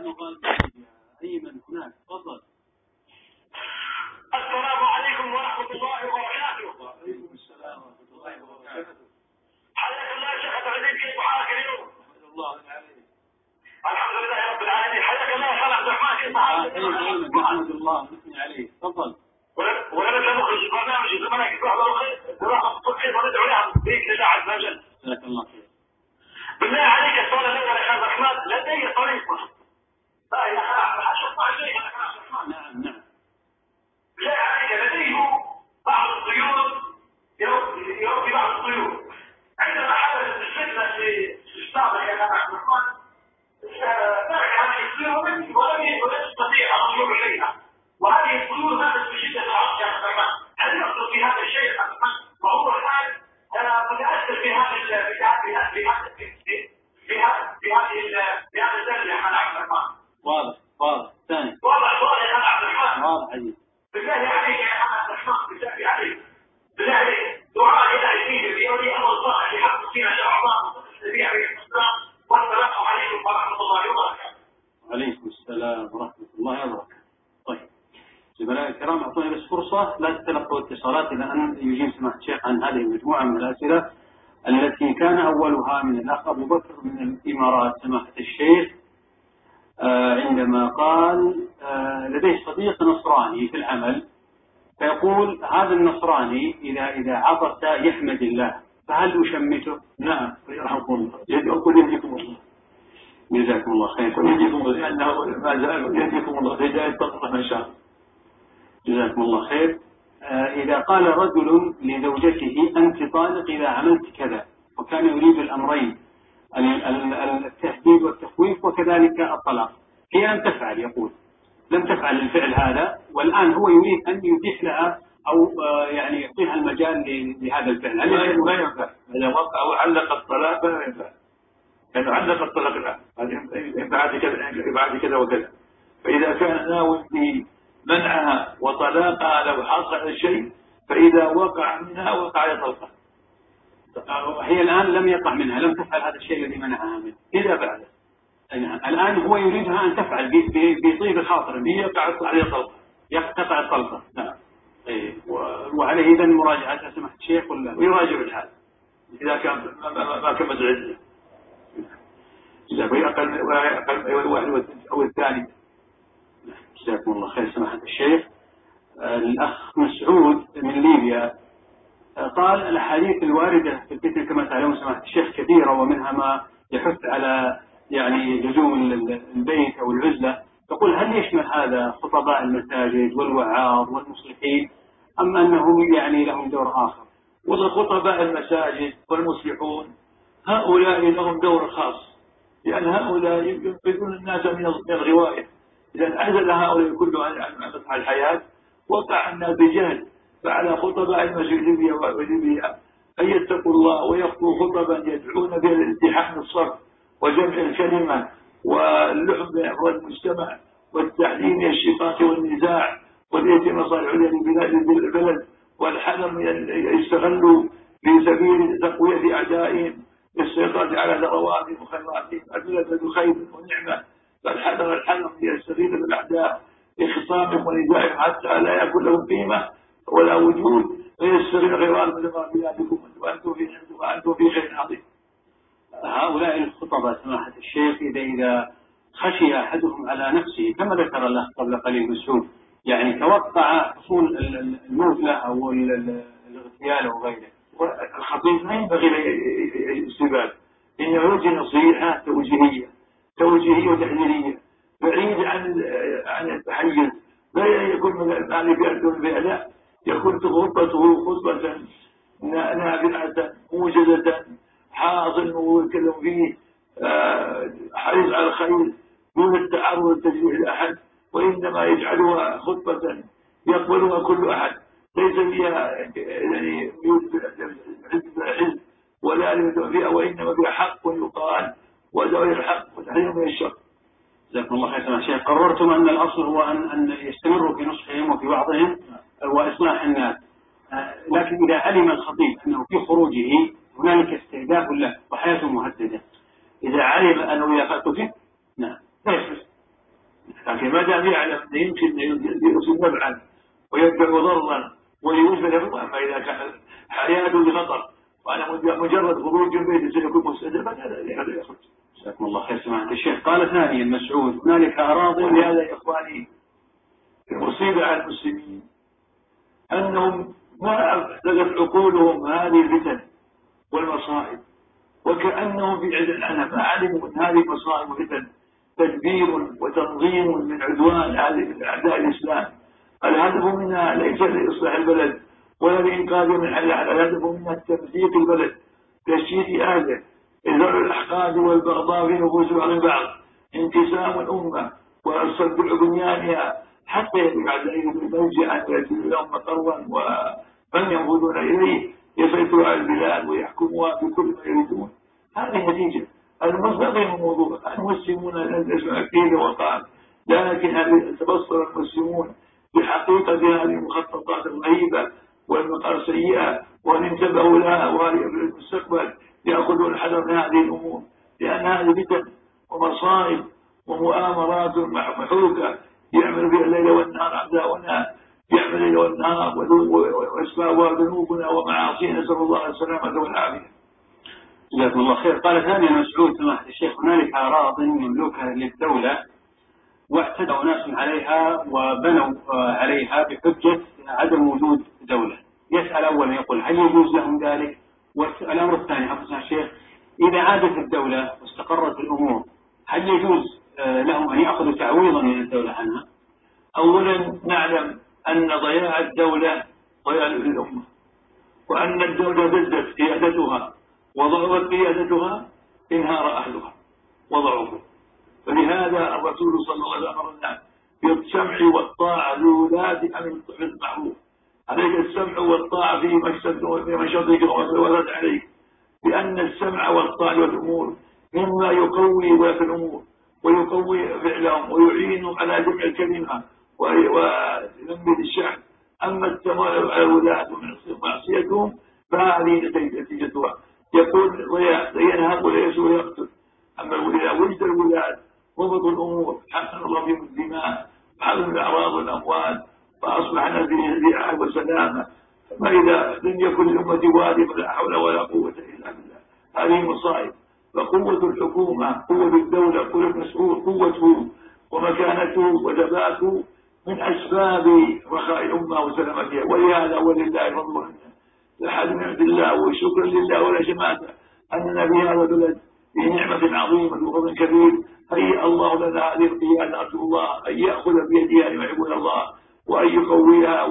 نقاط أيمن هناك تفضل السلام عليكم ورحمة الله وبركاته. وعليكم السلام ورحمة الله وبركاته. حياك الله شيخ عبد العزيز كيف حالك اليوم؟ الحمد لله رب العالمين. حياك الله يا عبد الرحمن كيف حالك؟ أيمن أيمن نحمد الله نثني عليك تفضل. ولنا مخرج برنامج زمانك يصبح الله خير دراسة الصبح هذا في هذه ال- في هذا الدرب يا خالد عبد الرحمن. واضح واضح. ثاني. واضح سؤال يا خالد عبد الرحمن. واضح عزيز بالله عليك يا محمد الرحمن بالله عليك. بالله عليك. دعاء إلى يزيد بيولي أمر صالح لحق فينا الله النبي عليه السلام والسلام. عليكم ورحمة الله وبركاته. وعليكم السلام ورحمة الله وبركاته. طيب. زملاء الكرام أعطوني بس فرصة. لا تتلقوا اتصالات إلى أن يجيب سماحة الشيخ عن هذه المجموعة من الأسئلة. التي كان أولها من الأخ أبو بكر من الإمارات سماحة الشيخ آه، عندما قال آه، لديه صديق نصراني في العمل فيقول هذا النصراني إذا إذا عطس يحمد الله فهل أشمته؟ نعم يرحمكم الله. يقول يهديكم الله. جزاكم الله خير. يهديكم الله لأنه ما زال يهديكم الله. هداية تطلع من شاء. جزاكم الله خير. إذا قال رجل لزوجته أنت طالق إذا عملت كذا وكان يريد الأمرين ال- ال- التهديد والتخويف وكذلك الطلاق. هي لم تفعل يقول. لم تفعل الفعل هذا والآن هو يريد أن يتيح لها أو آه، يعني يعطيها المجال لهذا الفعل. هل ما ينفع؟ إذا وقع وعلق الطلاق فلا ينفع. لأنه علق الطلاق الآن. بعد كذا بعد كذا وكذا. فإذا كان ناوي بمنعها وطلاقها لو حصل شيء فإذا وقع منها وقع آه، هي الآن لم يقع منها لم تفعل هذا الشيء الذي منعها منه. إذا نعم. الآن هو يريدها أن تفعل بطيب خاطر يقع عليه طلقة يقطع الطلقة نعم. و- وعليه إذا مراجعة سماحة الشيخ ولا ويراجع الحال. إذا كان ما, كمل العدة إذا ويقل الواحد أو الثاني. جزاكم الله خير سماحة الشيخ. آه، الأخ مسعود من ليبيا آه، قال الأحاديث الواردة في الفتن كما تعلمون سماحة الشيخ كثيرة ومنها ما يحث على يعني لزوم ال- البيت أو العزلة. يقول هل يشمل هذا خطباء المساجد والوعاظ والمصلحين أم أنهم يعني لهم دور آخر؟ وخطباء المساجد والمصلحون هؤلاء لهم دور خاص لأن هؤلاء ينقذون الناس من الغواية. إذا انعزل هؤلاء كلهم عن مسرح الحياة وقع الناس بجهل فعلى خطباء المسجد وليبيا أن يتقوا الله ويخطوا خطبا يدعون بها الالتحام الصف وجمع الكلمة واللحم بين أفراد المجتمع والتحليل من الشقاق والنزاع والإتي مصالح لبلاد البلد والحذر من يستغلوا في سبيل تقوية أعدائهم للسيطرة على ثرواتهم وخيراتهم أدلة الخير والنعمة فالحذر الحذر من يستغيث بالأعداء لخصامهم ونزاعهم حتى لا يكون لهم قيمة ولا وجود ويستغل غيرهم من بلادكم وأنتم في وأنتم في خير عظيم هؤلاء الخطباء سماحة الشيخ إذا إذا خشي أحدهم على نفسه كما ذكر الأخ قبل قليل مسعود يعني توقع حصول ال- ال- الموت له أو ال- ال- الاغتيال أو غيره والخطيب ما ينبغي الاستباب إنه يوجه نصيحة توجيهية توجيهية وتحذيرية. بعيد عن عن التحيز. لا يكون مالي في أردن لا يكون خطبته خطبة نافعة موجزة حاضن ويتكلم فيه آه، حريص على الخير دون التعرض والتجريح لأحد. وإنما يجعلها خطبة يقبلها كل أحد. ليس فيها يعني حزب ولا فيها وإنما فيها حق يقال ودعوة الحق وتحريم من الشر جزاكم الله خير. سماحة الشيخ قررتم أن الأصل هو أن أن يستمروا في نصحهم وفي وعظهم وإصلاح الناس آه، لكن إذا علم الخطيب أنه في خروجه هنالك استهداف له وحياته مهددة. إذا علم إذا قتل نعم. لا يخرج لكن ما دام يعلم أنه يمكن يصيب نبعا ويدفع ضرا أما إذا كان حياته بخطر وأنا مجرد خروج من بيته سيكون مستهدفا هذا يخرج. جزاكم الله خير سماحة الشيخ. قال ثانيا مسعود هنالك اراضي ولهذا يا إخواني المصيبه على المسلمين أنهم ما اخذت عقولهم هذه الفتن والمصائب وكأنهم في عدل عنها ما علموا أن هذه المصائب والفتن تدبير وتنظيم من عدوان أعداء الإسلام. الهدف منها ليس لإصلاح البلد ولا لانقاذ من الهدف منها تمزيق البلد. تشتيت اهله إذا الأحقاد والبغضاء في نفوس بعض البعض. انقسام الأمة وصد بنيانها حتى يبعد عليهم ملجأ يأتي لهم مقرا ومن ينفذون إليه يسيطر على البلاد ويحكمها بكل ما يريدون. هذه نتيجة. المصدر الموضوع. المسلمون تسمع فيه وقال لكن هل تبصر المسلمون بحقيقة هذه المخططات الرهيبة والمقار السيئة وأن انتبهوا لها وهي في المستقبل يأخذون الحذر من هذه الأمور لأن هذه فتن ومصائب ومؤامرات محروكة يعمل بها الليل والنهار أعداؤنا يعمل الليل والنهار وأسبابها ذنوبنا ومعاصينا نسأل الله السلامة والعافية. جزاكم الله خير. قال ثانيا مسعود سماحة الشيخ هنالك أراض مملوكة للدولة واعتدى أناس عليها وبنوا عليها بحجة عدم وجود دولة. يسأل أولا يقول هل يجوز لهم ذلك؟ والأمر الثاني حفظنا الشيخ إذا عادت الدولة واستقرت الأمور هل يجوز آه، لهم أن يأخذوا تعويضا من الدولة عنها؟ أولا نعلم أن ضياع الدولة ضياع للأمة وأن الدولة بدت قيادتها وضعفت قيادتها انهار أهلها وضعفوا فلهذا الرسول صلى الله عليه وسلم أمرنا بالسمع والطاعة لولاة أمر المعروف عليك السمع والطاعة في مشهد وفي مشهدك ورد عليك لأن السمع والطاعة والأمور مما يقوي ولاة الأمور ويقوي فعلهم ويعين على جمع الكلمة وينمي الشعب. أما التمايل على الولاة ومعصيتهم فهذه نتيجتها يقول ينهب ولا يسوء ويقتل أما إذا وجد الولاة ضبطوا الأمور حسن الله فيهم الدماء وحسن الأعراض والأموال فأصبحنا في رعاية وسلامة. فإذا لم يكن للأمة وادي فلا حول ولا قوة إلا بالله. هذه مصائب. فقوة الحكومة قوة الدولة قوة المسؤول قوته ومكانته وثباته من أسباب رخاء الأمة وسلامتها. ولهذا ولله فضل لحد من عند الله وشكرا لله ولا شماتة أننا في هذا البلد في نعمة عظيمة وفضل كبير. هيئ الله لنا هذه القيادة أرجو الله أن يأخذ بيدها لما يحبون الله. وأن يقويها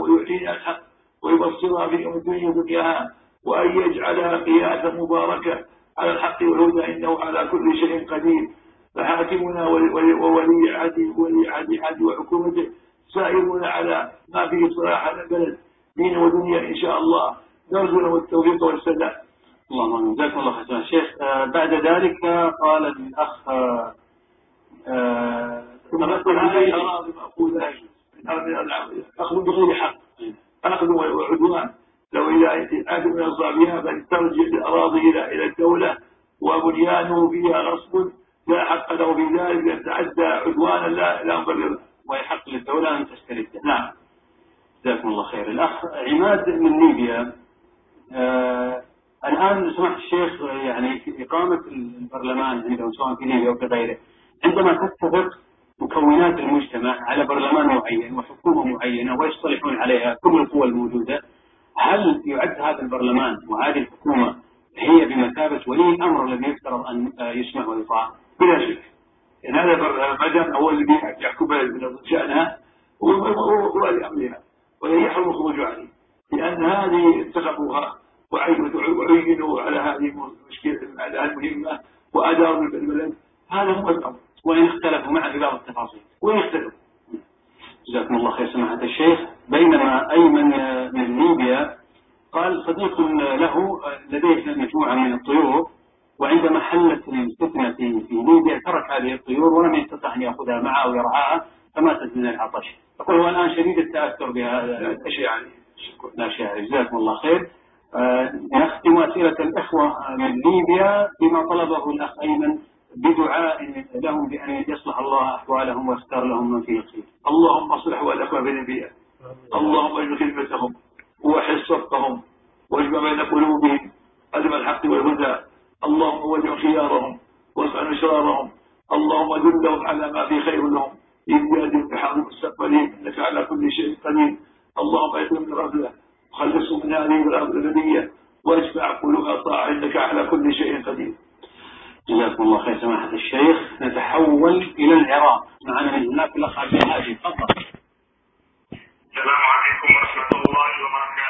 الحق ويبصرها في الدنيا دنياها وأن يجعلها قيادة مباركة على الحق والهدى. إنه على كل شيء قدير. فحاكمنا وولي عهده وولي عهد عهد وحكومته سائرون على ما فيه صلاح على البلد دين ودنيا إن شاء الله. نرجو له التوفيق والسلام اللهم آمين. جزاكم الله خيرا شيخ. آه بعد ذلك قال الأخ آه آه أخذ بغير حق. أخذ وعدوان لو إذا عاد من أصابها فلترجع الأراضي إلى إلى الدولة وبنيانه فيها غصب لا حق له في ذلك يتعدى عدوانا لا لا مبرر ويحق للدولة أن تسترده نعم. جزاكم الله خير. الأخ عماد من ليبيا. آه الآن سمحت الشيخ يعني في إقامة البرلمان عندهم سواء في ليبيا أو في غيره. عندما تتفق مكونات المجتمع على برلمان معين وحكومة معينة ويصطلحون عليها كل القوى الموجودة. هل يعد هذا البرلمان وهذه الحكومة هي بمثابة ولي الأمر الذي يفترض أن يسمع ويطاع بلا شك. يعني هذا ما دام هو الذي يحكم شأنها هو أمرها ويحرم الخروج عليه. لأن هذه انتخبوها وعينوا على هذه المشكلة المهمة وأداروا البلد. هذا هو الأمر وإن اختلفوا معه في بعض التفاصيل وإن اختلفوا جزاكم الله خير سماحة الشيخ بينما أيمن من ليبيا قال صديق له لديه مجموعة من الطيور وعندما حلت الفتنة في ليبيا ترك هذه الطيور ولم يستطع أن يأخذها معه ويرعاها فماتت من العطش. يقول هو الآن شديد التأثر بهذا الشيء يعني. لا شيء جزاكم الله خير. آه، نختم أسئلة الإخوة من ليبيا بما طلبه الأخ أيمن بدعاء لهم بأن يصلح الله أحوالهم ويختار لهم من فيه الخير. اللهم اصلح أحوالهم في الأنبياء اللهم اجعل خدمتهم ووحد صفهم وأجمع بين قلوبهم أدم الحق والهدى. اللهم وجه خيارهم واسع شرارهم اللهم دلهم على ما في خير لهم. إيجاد بحال مستقبلهم إنك على كل شيء قدير. اللهم اهدهم من غفلة وخلصهم من هذه الأبدية واجمع قلوب طاعة إنك على كل شيء قدير. جزاكم الله خير سماحة الشيخ. نتحول إلى العراق. معنا من هناك الأخ عبد الهادي. تفضل. السلام عليكم ورحمة الله وبركاته.